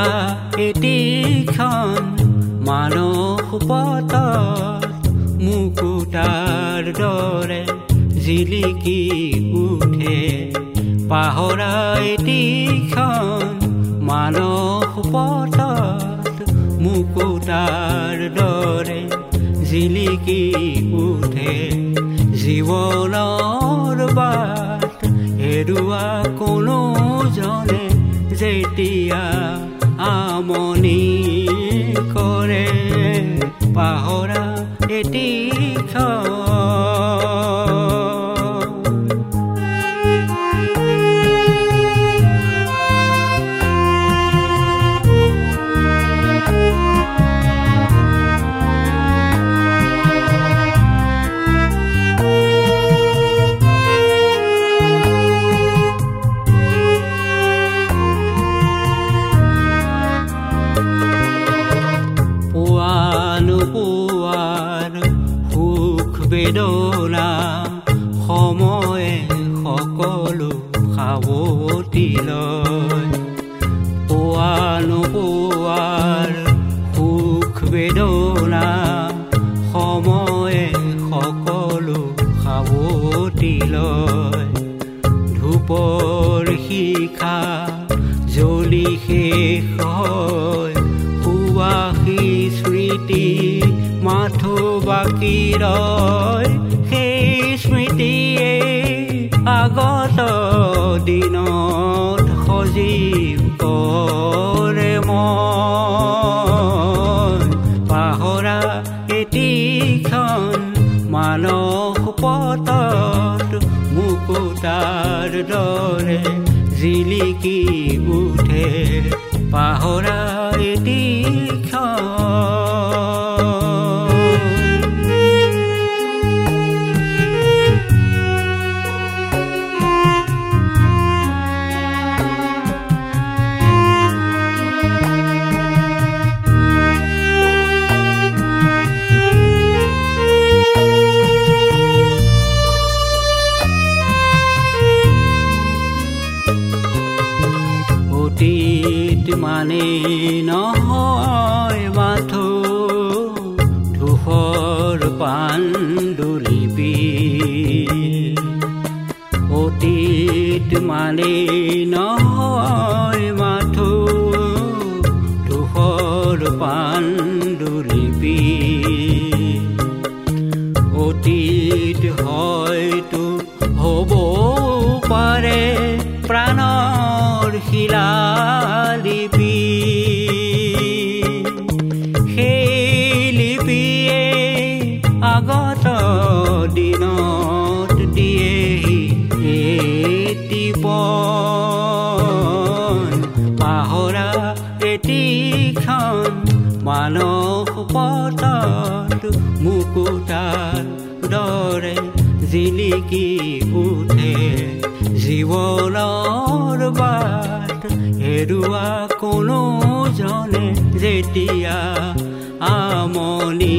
ৰজা এটিখন মানুহ পত মুকুতাৰ দৰে জিলিকি উঠে। পাহৰা এটিখন মানুহ পত মুকুতাৰ দৰে জিলিকি উঠে। জীৱনৰ বাট হেৰুৱা কোনোজনে যেতিয়া আমনি কৰে পাহৰা এটিখন বেদনা সময়ে সকলো সাৱতি লয়। পোৱা নোপোৱাৰ সুখ বেদনা সময়ে সকলো সাৱতি লয়। ধূপৰ শিখা জ্বলি শেষ হয় সুৱাসী স্মৃতি বাকী সেই স্মৃতিয়ে আগত দিনত সজীৱ কৰে মন পাহৰা এটিখন মানস পথত মুকুতাৰ দৰে জিলিকি উঠে পাহৰা মানে নহয় মাথো ধূসৰ পাণ্ডুলিপি অতীত মানে নহয় মাথো ধূসৰ পাণ্ডুলিপি অতীত হয়তো হ'ব পাৰে প্ৰাণৰ শিলালিপি আগত দিনত দিয়েহি এটিপন পাহৰা এটিখন মানস পথত মুকুতাৰ দৰে জিলিকি উঠে জীৱনৰ বাট হেৰুৱা কোনো জনে যেতিয়া আমনি